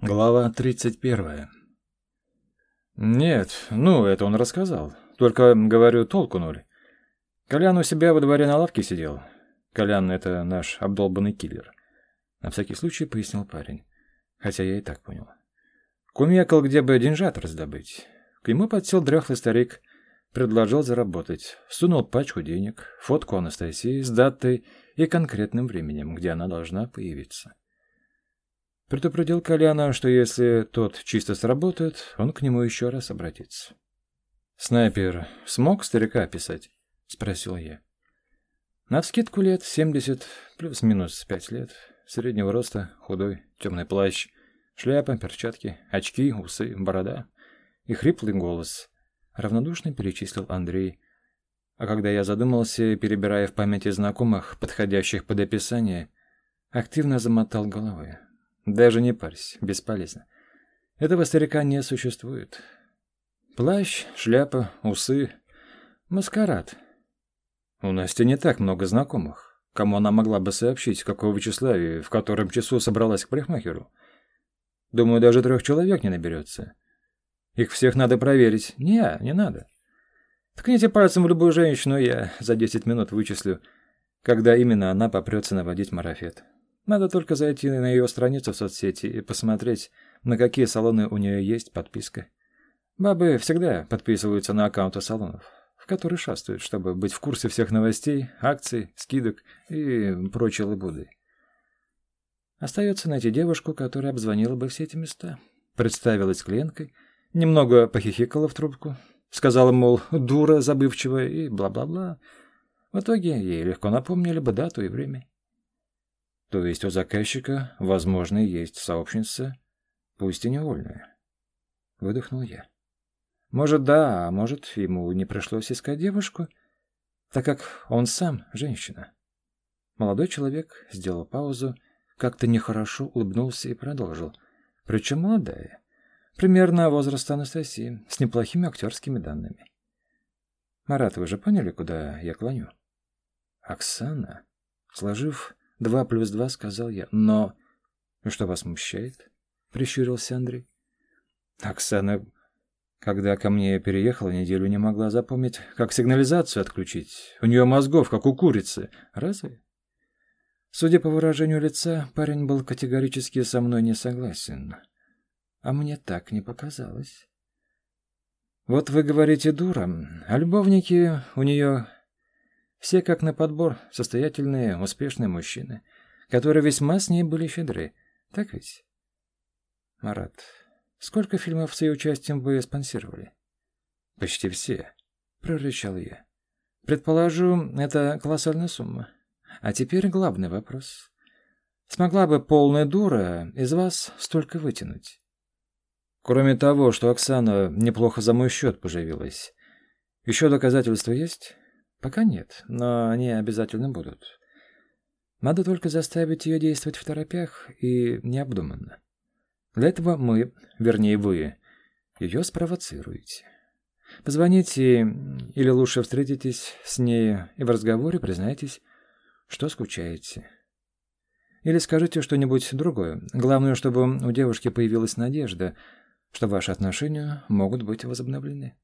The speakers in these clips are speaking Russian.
Глава 31. Нет, ну, это он рассказал. Только, говорю, толку ноль. Колян у себя во дворе на лавке сидел. Колян — это наш обдолбанный киллер. На всякий случай пояснил парень. Хотя я и так понял. Кумекал, где бы деньжат раздобыть. К нему подсел дряхлый старик, предложил заработать. Сунул пачку денег, фотку Анастасии с датой и конкретным временем, где она должна появиться. Предупредил Коляна, что если тот чисто сработает, он к нему еще раз обратится. «Снайпер смог старика описать?» — спросил я. Навскидку лет семьдесят, плюс-минус пять лет, среднего роста, худой, темный плащ, шляпа, перчатки, очки, усы, борода и хриплый голос. Равнодушно перечислил Андрей. А когда я задумался, перебирая в памяти знакомых, подходящих под описание, активно замотал головой. Даже не парься, бесполезно. Этого старика не существует. Плащ, шляпа, усы, маскарад. У Насти не так много знакомых. Кому она могла бы сообщить, какого числа и в котором часу собралась к парикмахеру? Думаю, даже трех человек не наберется. Их всех надо проверить. Не, не надо. Ткните пальцем в любую женщину, я за 10 минут вычислю, когда именно она попрется наводить марафет. Надо только зайти на ее страницу в соцсети и посмотреть, на какие салоны у нее есть подписка. Бабы всегда подписываются на аккаунты салонов, в которые шастают, чтобы быть в курсе всех новостей, акций, скидок и прочей лабуды. Остается найти девушку, которая обзвонила бы все эти места. Представилась клиенткой, немного похихикала в трубку, сказала, мол, дура забывчивая и бла-бла-бла. В итоге ей легко напомнили бы дату и время. То есть у заказчика, возможно, есть сообщница, пусть и невольная. Выдохнул я. Может, да, а может, ему не пришлось искать девушку, так как он сам женщина. Молодой человек сделал паузу, как-то нехорошо улыбнулся и продолжил. Причем молодая. Примерно возраста Анастасии, с неплохими актерскими данными. Марат, вы же поняли, куда я клоню? Оксана, сложив Два плюс два, сказал я. Но... Что вас смущает? Прищурился Андрей. Оксана, когда ко мне переехала, неделю не могла запомнить, как сигнализацию отключить. У нее мозгов, как у курицы. Разве? Судя по выражению лица, парень был категорически со мной не согласен. А мне так не показалось. Вот вы говорите дура, а любовники у нее все как на подбор, состоятельные, успешные мужчины, которые весьма с ней были щедры. Так ведь? Марат, сколько фильмов с ее участием вы спонсировали? Почти все, прорычал я. Предположу, это колоссальная сумма. А теперь главный вопрос. Смогла бы полная дура из вас столько вытянуть? Кроме того, что Оксана неплохо за мой счет поживилась, еще доказательства есть? Пока нет, но они обязательно будут. Надо только заставить ее действовать в торопях и необдуманно. Для этого мы, вернее вы, ее спровоцируете. Позвоните или лучше встретитесь с ней и в разговоре признайтесь, что скучаете. Или скажите что-нибудь другое. Главное, чтобы у девушки появилась надежда, что ваши отношения могут быть возобновлены.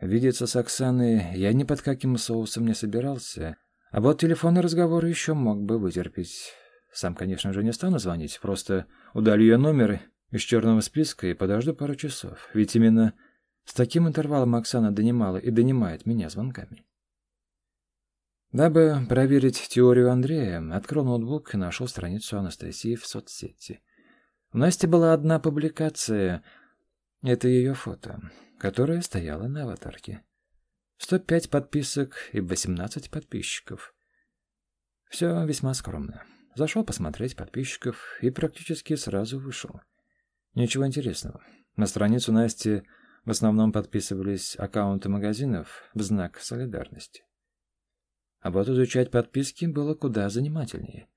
Видеться с Оксаной я ни под каким соусом не собирался, а вот телефонный разговор еще мог бы вытерпеть. Сам, конечно же, не стану звонить, просто удалю ее номер из черного списка и подожду пару часов, ведь именно с таким интервалом Оксана донимала и донимает меня звонками. Дабы проверить теорию Андрея, открыл ноутбук и нашел страницу Анастасии в соцсети. У Насти была одна публикация. Это ее фото которая стояла на аватарке. 105 подписок и 18 подписчиков. Все весьма скромно. Зашел посмотреть подписчиков и практически сразу вышел. Ничего интересного. На страницу Насти в основном подписывались аккаунты магазинов в знак солидарности. А вот изучать подписки было куда занимательнее.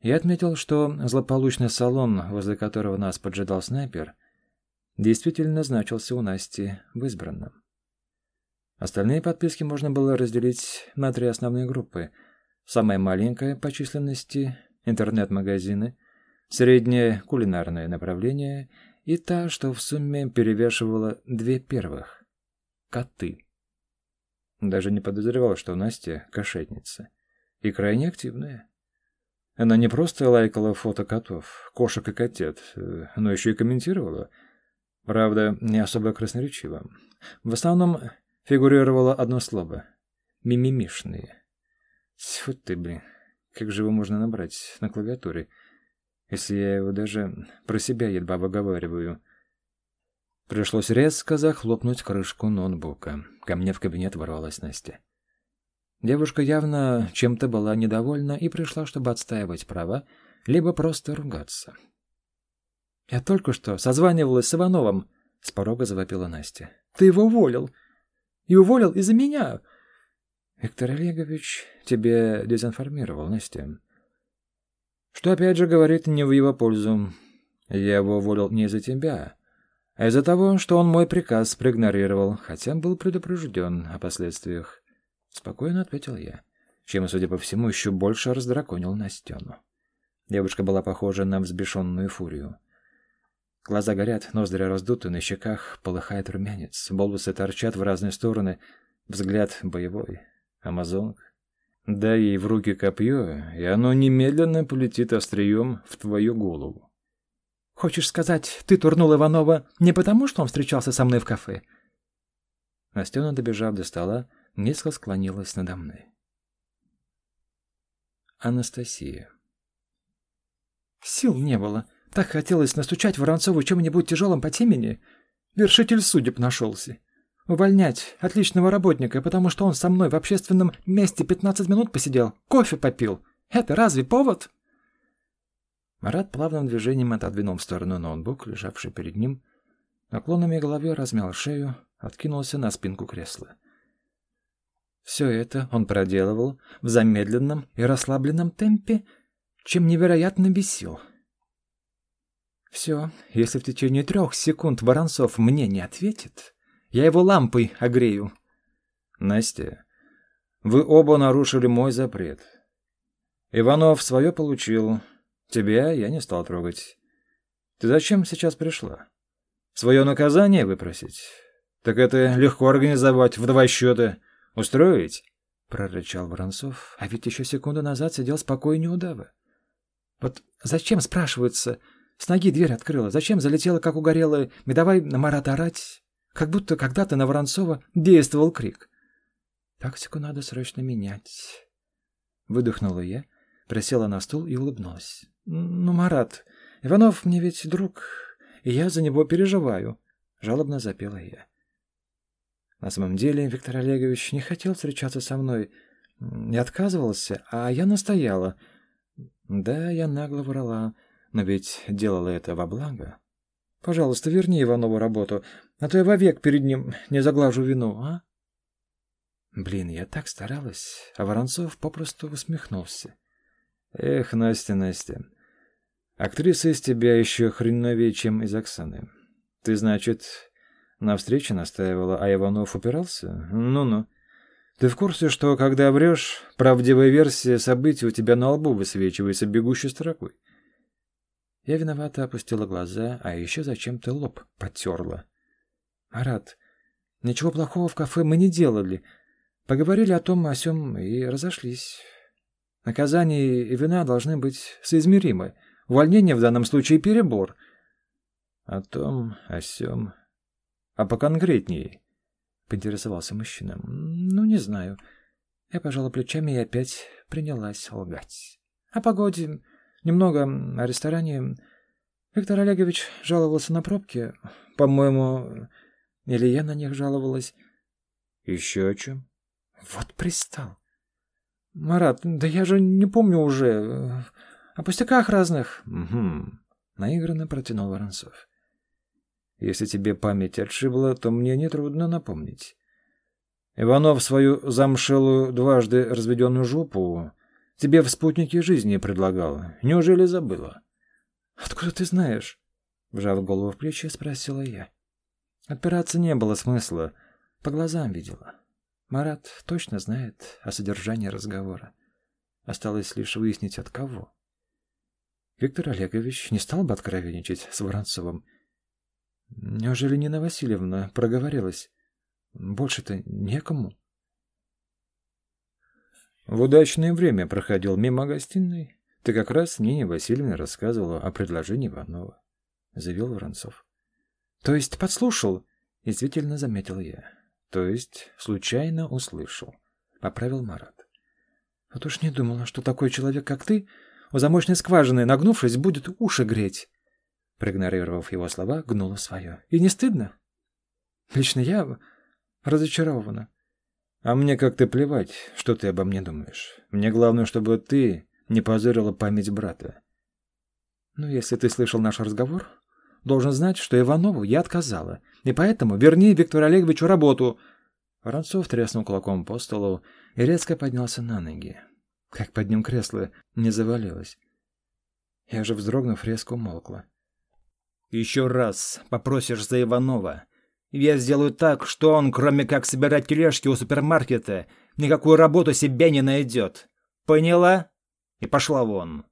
Я отметил, что злополучный салон, возле которого нас поджидал снайпер – действительно значился у Насти в избранном. Остальные подписки можно было разделить на три основные группы. Самая маленькая по численности – интернет-магазины, среднее кулинарное направление и та, что в сумме перевешивала две первых — коты. Даже не подозревал, что Настя — кошетница. И крайне активная. Она не просто лайкала фото котов, кошек и котят, э, но еще и комментировала. Правда, не особо красноречиво. В основном фигурировало одно слово — мимимишные. Тьфу ты, блин, как же его можно набрать на клавиатуре, если я его даже про себя едва выговариваю. Пришлось резко захлопнуть крышку ноутбука. Ко мне в кабинет ворвалась Настя. Девушка явно чем-то была недовольна и пришла, чтобы отстаивать права, либо просто ругаться. «Я только что созванивалась с Ивановым», — с порога завопила Настя. «Ты его уволил. И уволил из-за меня. Виктор Олегович тебе дезинформировал, Настя. Что опять же говорит не в его пользу. Я его уволил не из-за тебя, а из-за того, что он мой приказ проигнорировал, хотя был предупрежден о последствиях. Спокойно ответил я, чем, судя по всему, еще больше раздраконил Настену. Девушка была похожа на взбешенную фурию. Глаза горят, ноздри раздуты, на щеках полыхает румянец, волосы торчат в разные стороны, взгляд боевой. Амазонка. Дай ей в руки копье, и оно немедленно полетит острием в твою голову. «Хочешь сказать, ты турнул Иванова не потому, что он встречался со мной в кафе?» Настена, добежав до стола, низко склонилась надо мной. Анастасия. Сил не было. Так хотелось настучать Воронцову чем-нибудь тяжелым по темени. Вершитель судеб нашелся. Увольнять отличного работника, потому что он со мной в общественном месте 15 минут посидел, кофе попил. Это разве повод? Марат плавным движением отодвинул в сторону ноутбук, лежавший перед ним, наклонами головы размял шею, откинулся на спинку кресла. Все это он проделывал в замедленном и расслабленном темпе, чем невероятно бесил. Все, если в течение трех секунд Воронцов мне не ответит, я его лампой огрею. Настя, вы оба нарушили мой запрет. Иванов свое получил. Тебя я не стал трогать. Ты зачем сейчас пришла? Свое наказание выпросить? Так это легко организовать в два счета. Устроить? Прорычал Воронцов, а ведь еще секунду назад сидел спокойнее удава. Вот зачем, спрашивается, с ноги дверь открыла? Зачем залетела, как угорелая? И давай на Марата орать? Как будто когда-то на Воронцова действовал крик. «Тактику надо срочно менять». Выдохнула я, присела на стул и улыбнулась. «Ну, Марат, Иванов мне ведь друг, и я за него переживаю», — жалобно запела я. На самом деле Виктор Олегович не хотел встречаться со мной, не отказывался, а я настояла. Да, я нагло врала, но ведь делала это во благо. Пожалуйста, верни Иванову работу, а то я вовек перед ним не заглажу вину, а? Блин, я так старалась, а Воронцов попросту усмехнулся. Эх, Настя, Настя, актриса из тебя еще хреновее, чем из Оксаны. Ты, значит, на встрече настаивала, а Иванов упирался? Ну-ну. Ты в курсе, что, когда врешь, правдивая версия событий у тебя на лбу высвечивается бегущей строкой? Я виновато опустила глаза, а еще зачем-то лоб потерла. «Марат, ничего плохого в кафе мы не делали. Поговорили о том, о сём и разошлись. Наказание и вина должны быть соизмеримы. Увольнение в данном случае перебор». «О том, о сём. А поконкретнее?» — поинтересовался мужчина. «Ну, не знаю». Я пожала плечами и опять принялась лгать. «О погоде...» Немного о ресторане. Виктор Олегович жаловался на пробки. По-моему, или я на них жаловалась. Еще о чем? Вот пристал. Марат, да я же не помню уже. О пустяках разных. Угу. Наигранно протянул Воронцов. Если тебе память отшибла, то мне нетрудно напомнить. Иванов свою замшелую дважды разведенную жопу Тебе в спутнике жизни предлагал. Неужели забыла? Откуда ты знаешь? Вжав голову в плечи, спросила я. Отпираться не было смысла. По глазам видела. Марат точно знает о содержании разговора. Осталось лишь выяснить, от кого. Виктор Олегович не стал бы откровенничать с Воронцовым. Неужели Нина Васильевна проговорилась? Больше-то некому. В удачное время проходил мимо гостиной. Ты как раз Нине Васильевне рассказывала о предложении Иванова, — заявил Воронцов. — То есть подслушал? — извительно заметил я. — То есть случайно услышал, — поправил Марат. — Вот уж не думала, что такой человек, как ты, у замочной скважины, нагнувшись, будет уши греть. Проигнорировав его слова, гнула свое. — И не стыдно? Лично я разочарована. — А мне как-то плевать, что ты обо мне думаешь. Мне главное, чтобы ты не позорила память брата. Ну, если ты слышал наш разговор, должен знать, что Иванову я отказала, и поэтому верни Виктору Олеговичу работу. Воронцов треснул кулаком по столу и резко поднялся на ноги. Как под ним кресло не завалилось. Я же, вздрогнув, резко умолкла. «Еще раз попросишь за Иванова. Я сделаю так, что он, кроме как собирать тележки у супермаркета, никакую работу себе не найдет. Поняла?» и пошла вон.